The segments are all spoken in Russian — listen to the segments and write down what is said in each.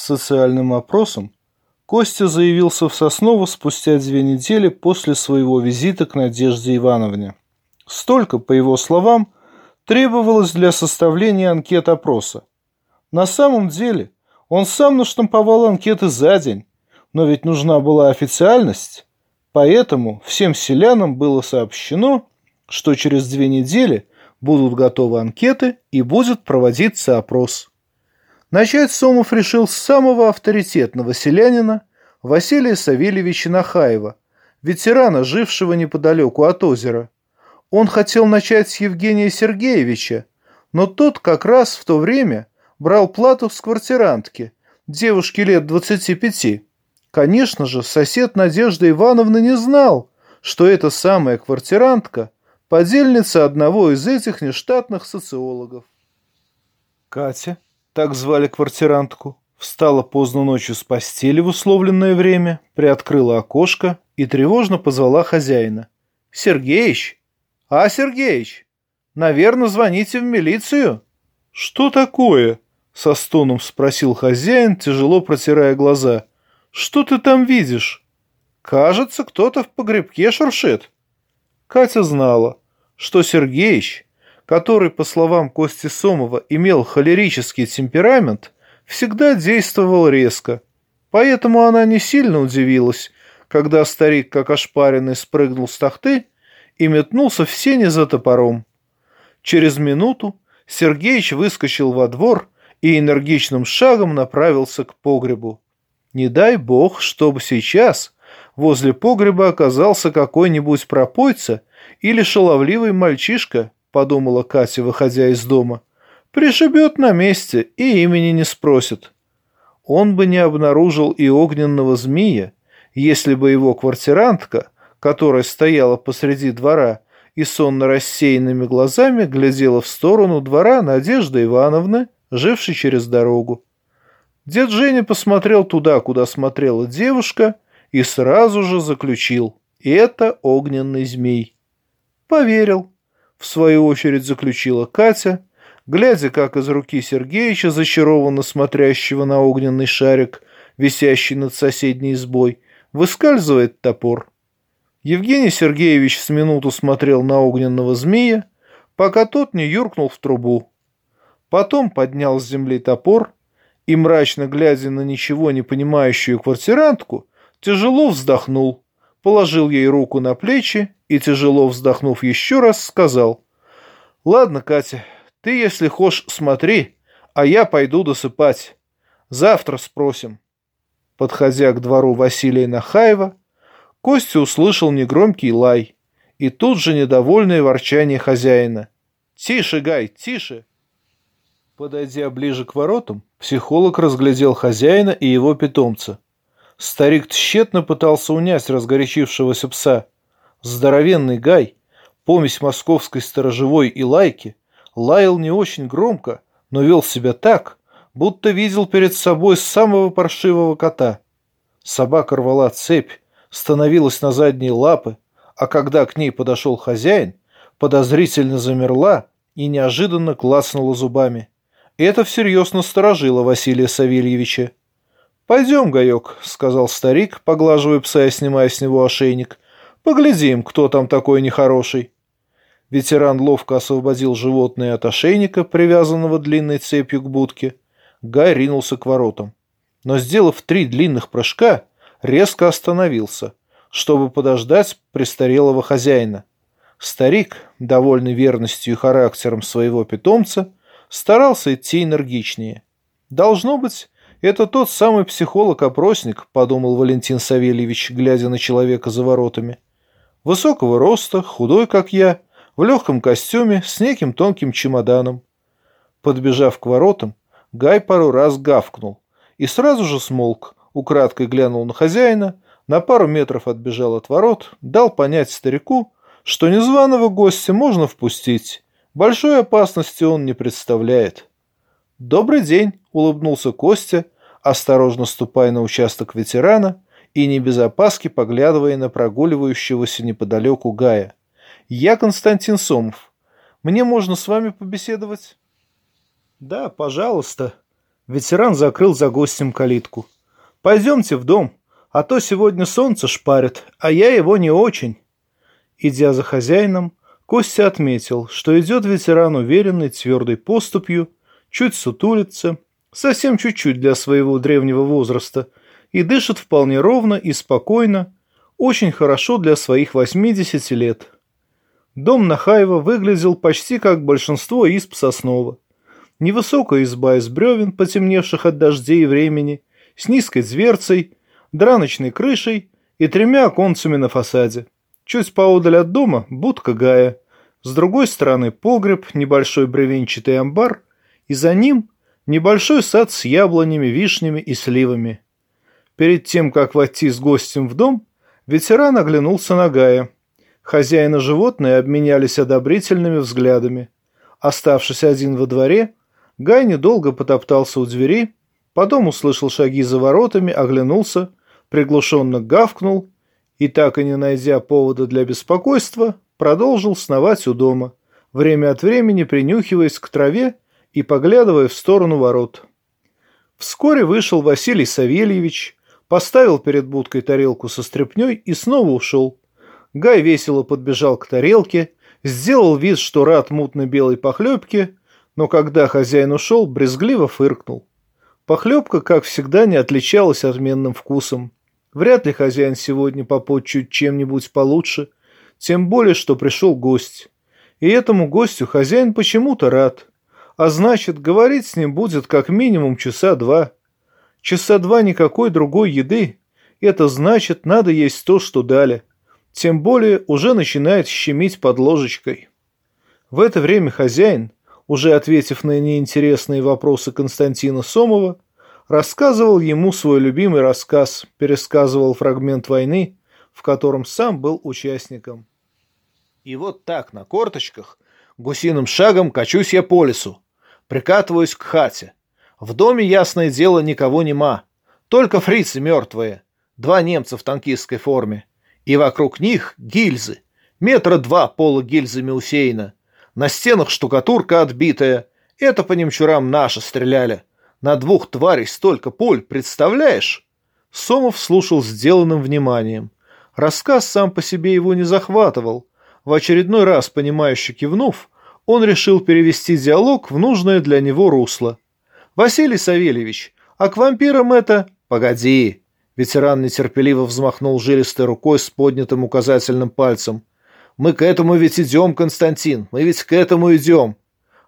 с социальным опросом, Костя заявился в Сосново спустя две недели после своего визита к Надежде Ивановне. Столько, по его словам, требовалось для составления анкет опроса. На самом деле он сам наштамповал анкеты за день, но ведь нужна была официальность, поэтому всем селянам было сообщено, что через две недели будут готовы анкеты и будет проводиться опрос. Начать Сомов решил с самого авторитетного селянина Василия Савельевича Нахаева, ветерана, жившего неподалеку от озера. Он хотел начать с Евгения Сергеевича, но тот как раз в то время брал плату с квартирантки, девушки лет 25. Конечно же, сосед Надежды Ивановны не знал, что эта самая квартирантка – подельница одного из этих нештатных социологов. Катя так звали квартирантку, встала поздно ночью с постели в условленное время, приоткрыла окошко и тревожно позвала хозяина. «Сергеич? А, Сергеич? Наверное, звоните в милицию?» «Что такое?» — со стоном спросил хозяин, тяжело протирая глаза. «Что ты там видишь?» «Кажется, кто-то в погребке шуршит». Катя знала, что Сергеич который, по словам Кости Сомова, имел холерический темперамент, всегда действовал резко. Поэтому она не сильно удивилась, когда старик, как ошпаренный, спрыгнул с тахты и метнулся в сене за топором. Через минуту Сергеич выскочил во двор и энергичным шагом направился к погребу. Не дай бог, чтобы сейчас возле погреба оказался какой-нибудь пропойца или шаловливый мальчишка, — подумала Катя, выходя из дома. «Пришибет на месте и имени не спросит». Он бы не обнаружил и огненного змея, если бы его квартирантка, которая стояла посреди двора и сонно рассеянными глазами глядела в сторону двора Надежды Ивановны, жившей через дорогу. Дед Женя посмотрел туда, куда смотрела девушка, и сразу же заключил – это огненный змей. Поверил в свою очередь заключила Катя, глядя, как из руки Сергеича, зачарованно смотрящего на огненный шарик, висящий над соседней избой, выскальзывает топор. Евгений Сергеевич с минуту смотрел на огненного змея, пока тот не юркнул в трубу. Потом поднял с земли топор и, мрачно глядя на ничего не понимающую квартирантку, тяжело вздохнул положил ей руку на плечи и, тяжело вздохнув еще раз, сказал, «Ладно, Катя, ты, если хочешь, смотри, а я пойду досыпать. Завтра спросим». Подходя к двору Василия Нахаева, Костя услышал негромкий лай и тут же недовольное ворчание хозяина. «Тише, Гай, тише!» Подойдя ближе к воротам, психолог разглядел хозяина и его питомца – Старик тщетно пытался унять разгорячившегося пса. Здоровенный Гай, помесь московской сторожевой и лайки, лаял не очень громко, но вел себя так, будто видел перед собой самого паршивого кота. Собака рвала цепь, становилась на задние лапы, а когда к ней подошел хозяин, подозрительно замерла и неожиданно клацнула зубами. Это всерьез насторожило Василия Савельевича. «Пойдем, Гаек», — сказал старик, поглаживая пса и снимая с него ошейник. «Поглядим, кто там такой нехороший». Ветеран ловко освободил животное от ошейника, привязанного длинной цепью к будке. Гай ринулся к воротам. Но, сделав три длинных прыжка, резко остановился, чтобы подождать престарелого хозяина. Старик, довольный верностью и характером своего питомца, старался идти энергичнее. Должно быть, «Это тот самый психолог-опросник», — подумал Валентин Савельевич, глядя на человека за воротами. «Высокого роста, худой, как я, в легком костюме, с неким тонким чемоданом». Подбежав к воротам, Гай пару раз гавкнул и сразу же смолк, украдкой глянул на хозяина, на пару метров отбежал от ворот, дал понять старику, что незваного гостя можно впустить, большой опасности он не представляет. «Добрый день!» — улыбнулся Костя, осторожно ступая на участок ветерана и не без опаски поглядывая на прогуливающегося неподалеку Гая. «Я Константин Сомов. Мне можно с вами побеседовать?» «Да, пожалуйста», — Ветеран закрыл за гостем калитку. «Пойдемте в дом, а то сегодня солнце шпарит, а я его не очень». Идя за хозяином, Костя отметил, что идет ветеран уверенной твердой поступью, чуть сутулится, совсем чуть-чуть для своего древнего возраста, и дышит вполне ровно и спокойно, очень хорошо для своих 80 лет. Дом Нахаева выглядел почти как большинство изб Соснова. Невысокая изба из бревен, потемневших от дождей и времени, с низкой дверцей, драночной крышей и тремя оконцами на фасаде. Чуть поодаль от дома – будка Гая. С другой стороны – погреб, небольшой бревенчатый амбар, и за ним – небольшой сад с яблонями, вишнями и сливами. Перед тем, как войти с гостем в дом, ветеран оглянулся на Гая. Хозяин и животные обменялись одобрительными взглядами. Оставшись один во дворе, Гай недолго потоптался у двери, потом услышал шаги за воротами, оглянулся, приглушенно гавкнул и, так и не найдя повода для беспокойства, продолжил сновать у дома, время от времени принюхиваясь к траве и поглядывая в сторону ворот. Вскоре вышел Василий Савельевич, поставил перед будкой тарелку со стряпнёй и снова ушел. Гай весело подбежал к тарелке, сделал вид, что рад мутно-белой похлебке, но когда хозяин ушел, брезгливо фыркнул. Похлебка, как всегда, не отличалась отменным вкусом. Вряд ли хозяин сегодня попотчует чем-нибудь получше, тем более, что пришел гость. И этому гостю хозяин почему-то рад. А значит, говорить с ним будет как минимум часа два. Часа два никакой другой еды. Это значит, надо есть то, что дали. Тем более, уже начинает щемить под ложечкой. В это время хозяин, уже ответив на неинтересные вопросы Константина Сомова, рассказывал ему свой любимый рассказ, пересказывал фрагмент войны, в котором сам был участником. И вот так, на корточках, гусиным шагом качусь я по лесу, прикатываюсь к хате. В доме, ясное дело, никого нема, только фрицы мертвые, два немца в танкистской форме, и вокруг них гильзы, метра два пола гильзами усеяно, на стенах штукатурка отбитая. Это по немчурам наши стреляли. На двух тварей столько пуль, представляешь? Сомов слушал сделанным вниманием. Рассказ сам по себе его не захватывал. В очередной раз, понимающе кивнув, он решил перевести диалог в нужное для него русло. «Василий Савельевич, а к вампирам это...» «Погоди!» Ветеран нетерпеливо взмахнул жилистой рукой с поднятым указательным пальцем. Мы к этому ведь идем, Константин, мы ведь к этому идем.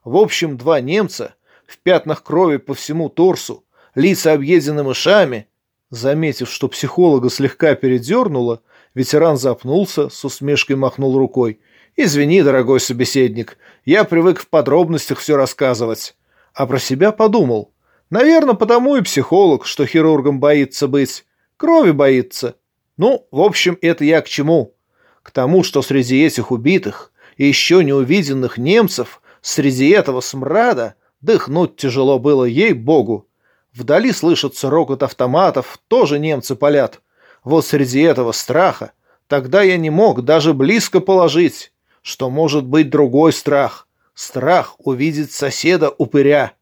В общем, два немца в пятнах крови по всему торсу, лица объедены мышами. Заметив, что психолога слегка передернуло, ветеран запнулся, с усмешкой махнул рукой. «Извини, дорогой собеседник, я привык в подробностях все рассказывать». А про себя подумал. Наверное, потому и психолог, что хирургом боится быть. Крови боится. Ну, в общем, это я к чему? К тому, что среди этих убитых и еще не увиденных немцев, среди этого смрада, дыхнуть тяжело было ей-богу. Вдали слышится рокот автоматов, тоже немцы палят. Вот среди этого страха тогда я не мог даже близко положить, что может быть другой страх. Страх увидеть соседа-упыря.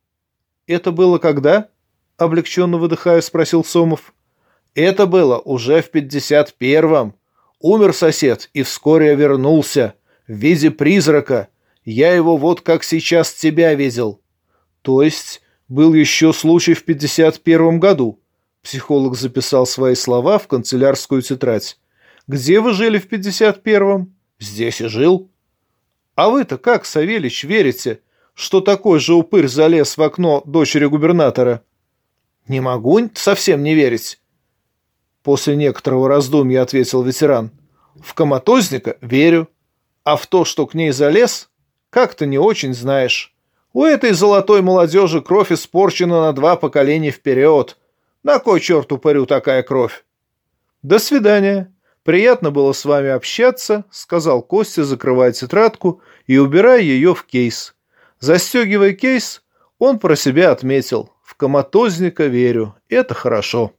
«Это было когда?» — облегченно выдыхая, спросил Сомов. «Это было уже в пятьдесят первом», Умер сосед, и вскоре вернулся. В виде призрака. Я его вот как сейчас тебя видел. То есть был еще случай в 51 году. Психолог записал свои слова в канцелярскую тетрадь. Где вы жили в 51-м? Здесь и жил. А вы-то как, Савельич, верите, что такой же упырь залез в окно дочери губернатора? Не могу совсем не верить. После некоторого раздумья ответил ветеран. В коматозника верю, а в то, что к ней залез, как-то не очень знаешь. У этой золотой молодежи кровь испорчена на два поколения вперед. На кой черт упырю такая кровь? До свидания. Приятно было с вами общаться, сказал Костя, закрывая тетрадку и убирая ее в кейс. Застегивая кейс, он про себя отметил. В коматозника верю. Это хорошо.